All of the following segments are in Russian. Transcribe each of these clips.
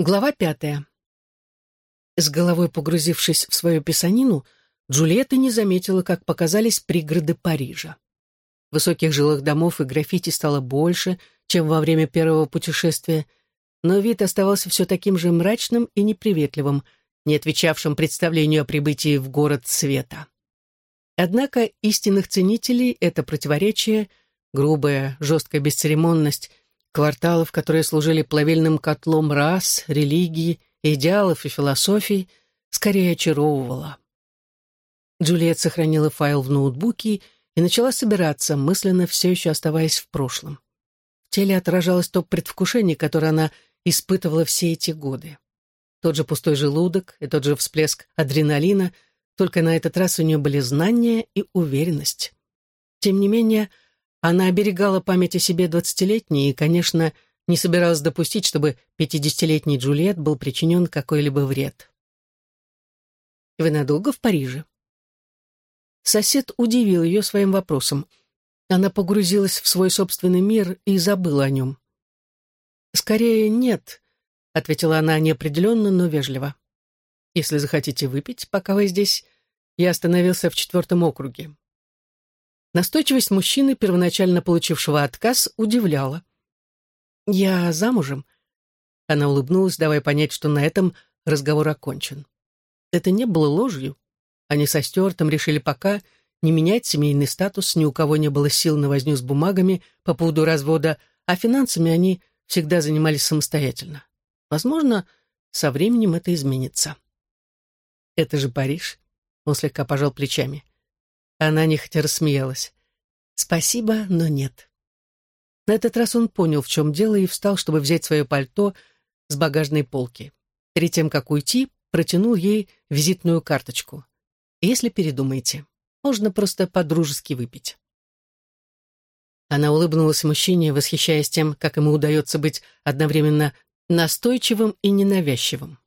Глава пятая. С головой погрузившись в свою писанину, Джульетта не заметила, как показались пригороды Парижа. Высоких жилых домов и граффити стало больше, чем во время первого путешествия, но вид оставался все таким же мрачным и неприветливым, не отвечавшим представлению о прибытии в город света. Однако истинных ценителей это противоречие, грубая, жесткая бесцеремонность — кварталов, которые служили плавильным котлом рас, религии, идеалов и философий, скорее очаровывала. Джульет сохранила файл в ноутбуке и начала собираться, мысленно все еще оставаясь в прошлом. В теле отражалось то предвкушение, которое она испытывала все эти годы. Тот же пустой желудок и тот же всплеск адреналина, только на этот раз у нее были знания и уверенность. Тем не менее, она оберегала память о себе двадцатилетней и, конечно, не собиралась допустить, чтобы пятидесятилетний Джульет был причинен какой-либо вред. «Вы надолго в Париже?» Сосед удивил ее своим вопросом. Она погрузилась в свой собственный мир и забыла о нем. «Скорее, нет», — ответила она неопределенно, но вежливо. «Если захотите выпить, пока вы здесь, я остановился в четвертом округе. Настойчивость мужчины, первоначально получившего отказ, удивляла. «Я замужем?» Она улыбнулась, давая понять, что на этом разговор окончен. Это не было ложью. Они со Стюартом решили пока не менять семейный статус, ни у кого не было сил на возню с бумагами по поводу развода, а финансами они всегда занимались самостоятельно. Возможно, со временем это изменится. «Это же Париж», — он слегка пожал плечами. Она нехотя рассмеялась. «Спасибо, но нет». На этот раз он понял, в чем дело, и встал, чтобы взять свое пальто с багажной полки. Перед тем, как уйти, протянул ей визитную карточку. «Если передумаете, можно просто по-дружески выпить». Она улыбнулась мужчине, восхищаясь тем, как ему удается быть одновременно настойчивым и ненавязчивым.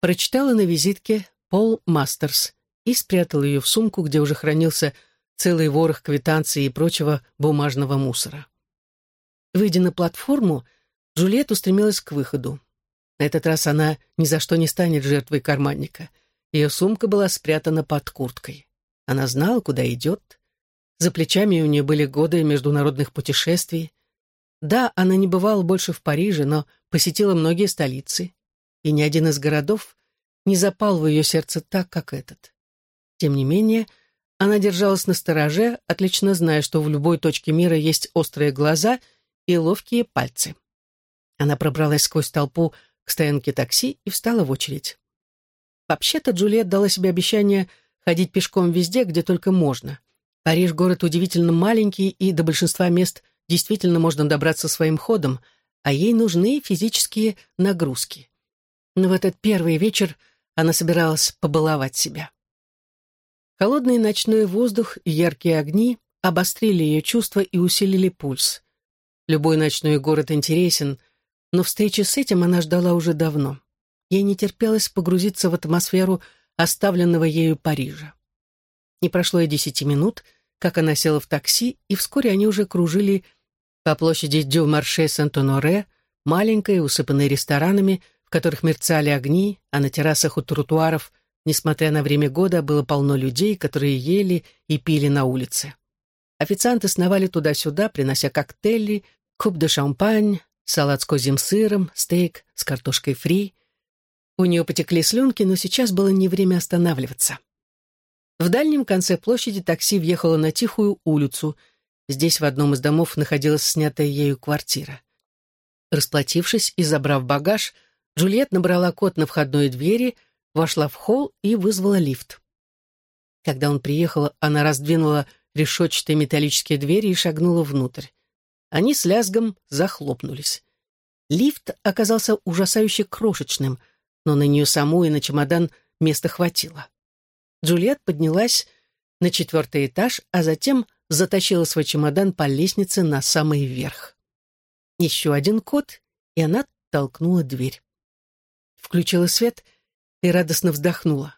Прочитала на визитке «Пол Мастерс», и спрятал ее в сумку, где уже хранился целый ворох квитанций и прочего бумажного мусора. Выйдя на платформу, Джульетта устремилась к выходу. На этот раз она ни за что не станет жертвой карманника. Ее сумка была спрятана под курткой. Она знала, куда идет. За плечами у нее были годы международных путешествий. Да, она не бывала больше в Париже, но посетила многие столицы. И ни один из городов не запал в ее сердце так, как этот. Тем не менее, она держалась на стороже, отлично зная, что в любой точке мира есть острые глаза и ловкие пальцы. Она пробралась сквозь толпу к стоянке такси и встала в очередь. Вообще-то Джульет дала себе обещание ходить пешком везде, где только можно. Париж — город удивительно маленький, и до большинства мест действительно можно добраться своим ходом, а ей нужны физические нагрузки. Но в этот первый вечер она собиралась побаловать себя. Холодный ночной воздух и яркие огни обострили ее чувства и усилили пульс. Любой ночной город интересен, но встречи с этим она ждала уже давно. Ей не терпелось погрузиться в атмосферу оставленного ею Парижа. Не прошло и десяти минут, как она села в такси, и вскоре они уже кружили по площади Дю-Марше Сент-Оноре, маленькой, усыпанной ресторанами, в которых мерцали огни, а на террасах у тротуаров Несмотря на время года, было полно людей, которые ели и пили на улице. Официанты сновали туда-сюда, принося коктейли, куб де шампань, салат с козьим сыром, стейк с картошкой фри. У нее потекли слюнки, но сейчас было не время останавливаться. В дальнем конце площади такси въехало на тихую улицу. Здесь в одном из домов находилась снятая ею квартира. Расплатившись и забрав багаж, Джульет набрала код на входной двери — вошла в холл и вызвала лифт. Когда он приехал, она раздвинула решетчатые металлические двери и шагнула внутрь. Они с лязгом захлопнулись. Лифт оказался ужасающе крошечным, но на нее саму и на чемодан места хватило. Джульет поднялась на четвертый этаж, а затем затащила свой чемодан по лестнице на самый верх. Еще один код, и она толкнула дверь. Включила свет — и радостно вздохнула.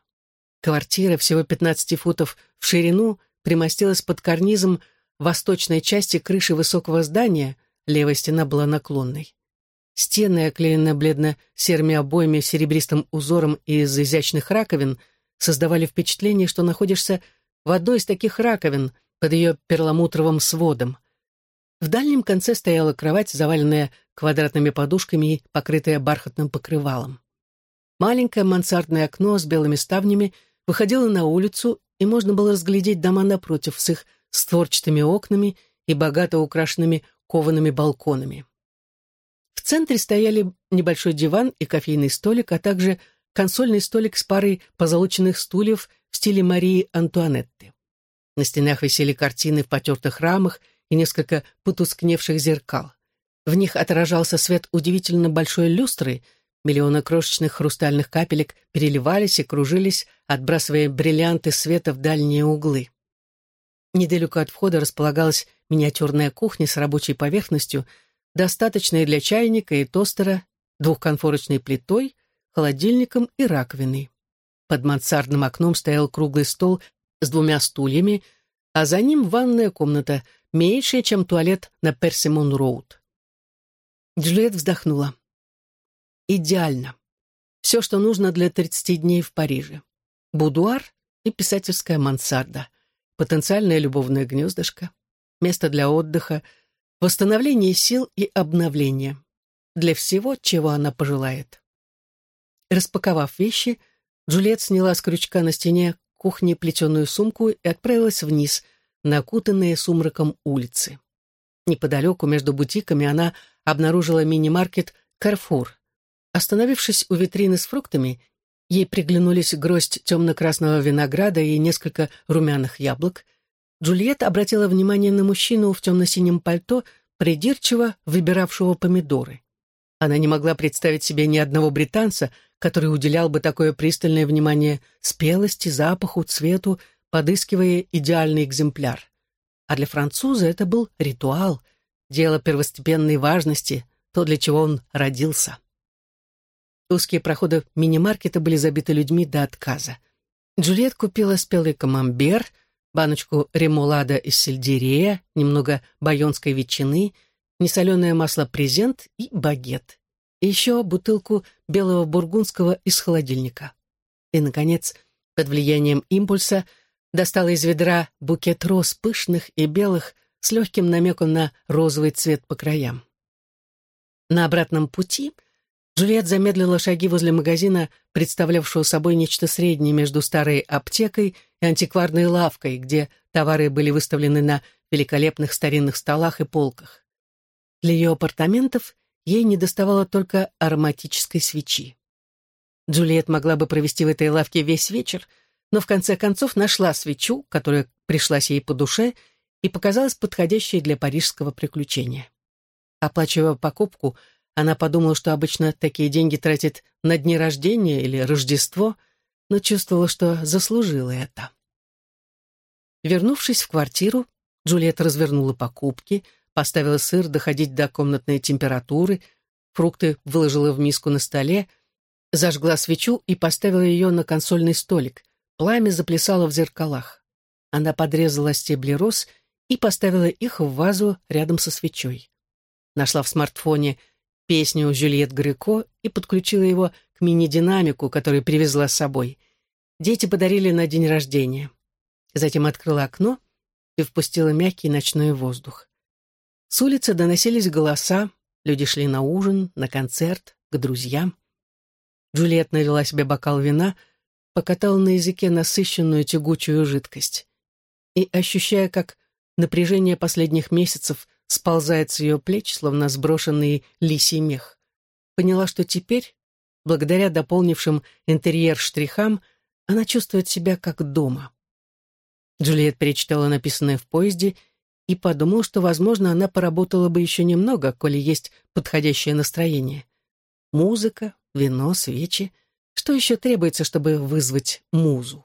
Квартира всего 15 футов в ширину примостилась под карнизом восточной части крыши высокого здания, левая стена была наклонной. Стены, оклеенные бледно-серыми обоями с серебристым узором из изящных раковин, создавали впечатление, что находишься в одной из таких раковин под ее перламутровым сводом. В дальнем конце стояла кровать, заваленная квадратными подушками и покрытая бархатным покрывалом. Маленькое мансардное окно с белыми ставнями выходило на улицу, и можно было разглядеть дома напротив с их створчатыми окнами и богато украшенными коваными балконами. В центре стояли небольшой диван и кофейный столик, а также консольный столик с парой позолоченных стульев в стиле Марии Антуанетты. На стенах висели картины в потертых рамах и несколько потускневших зеркал. В них отражался свет удивительно большой люстры, миллионы крошечных хрустальных капелек переливались и кружились, отбрасывая бриллианты света в дальние углы. Недалеко от входа располагалась миниатюрная кухня с рабочей поверхностью — достаточной для чайника и тостера, двухконфорочной плитой, холодильником и раковиной. Под мансардным окном стоял круглый стол с двумя стульями, а за ним ванная комната, меньшая, чем туалет на Персимон-Роуд. Джульет вздохнула. Идеально. Все, что нужно для 30 дней в Париже. Будуар и писательская мансарда. Потенциальное любовное гнездышко. Место для отдыха — восстановление сил и обновление. Для всего, чего она пожелает. Распаковав вещи, Джульет сняла с крючка на стене кухни плетеную сумку и отправилась вниз, на окутанные сумраком улицы. Неподалеку, между бутиками, она обнаружила мини-маркет «Карфур». Остановившись у витрины с фруктами, ей приглянулись гроздь темно-красного винограда и несколько румяных яблок — Джульетта обратила внимание на мужчину в темно-синем пальто, придирчиво выбиравшего помидоры. Она не могла представить себе ни одного британца, который уделял бы такое пристальное внимание спелости, запаху, цвету, подыскивая идеальный экземпляр. А для француза это был ритуал, дело первостепенной важности, то, для чего он родился. Узкие проходы мини-маркета были забиты людьми до отказа. Джульет купила спелый камамбер — баночку ремулада из сельдерея, немного байонской ветчины, несоленое масло презент и багет. И еще бутылку белого бургундского из холодильника. И, наконец, под влиянием импульса достала из ведра букет роз пышных и белых с легким намеком на розовый цвет по краям. На обратном пути — Джульет замедлила шаги возле магазина, представлявшего собой нечто среднее между старой аптекой и антикварной лавкой, где товары были выставлены на великолепных старинных столах и полках. Для ее апартаментов ей недоставало только ароматической свечи. Джульет могла бы провести в этой лавке весь вечер, но в конце концов нашла свечу, которая пришлась ей по душе и показалась подходящей для парижского приключения. Оплачивая покупку, она подумала, что обычно такие деньги тратит на дни рождения или Рождество, но чувствовала, что заслужила это. Вернувшись в квартиру, Джульетта развернула покупки, поставила сыр доходить до комнатной температуры, фрукты выложила в миску на столе, зажгла свечу и поставила ее на консольный столик. Пламя заплясало в зеркалах. Она подрезала стебли роз и поставила их в вазу рядом со свечой. Нашла в смартфоне песню Жюльет Греко и подключила его к мини-динамику, который привезла с собой. Дети подарили на день рождения. Затем открыла окно и впустила мягкий ночной воздух. С улицы доносились голоса, люди шли на ужин, на концерт, к друзьям. Джульет налила себе бокал вина, покатала на языке насыщенную тягучую жидкость. И, ощущая, как напряжение последних месяцев сползает с ее плеч, словно сброшенный лисий мех. Поняла, что теперь, благодаря дополнившим интерьер штрихам, она чувствует себя как дома. Джульет перечитала написанное в поезде и подумала, что, возможно, она поработала бы еще немного, коли есть подходящее настроение. Музыка, вино, свечи. Что еще требуется, чтобы вызвать музу?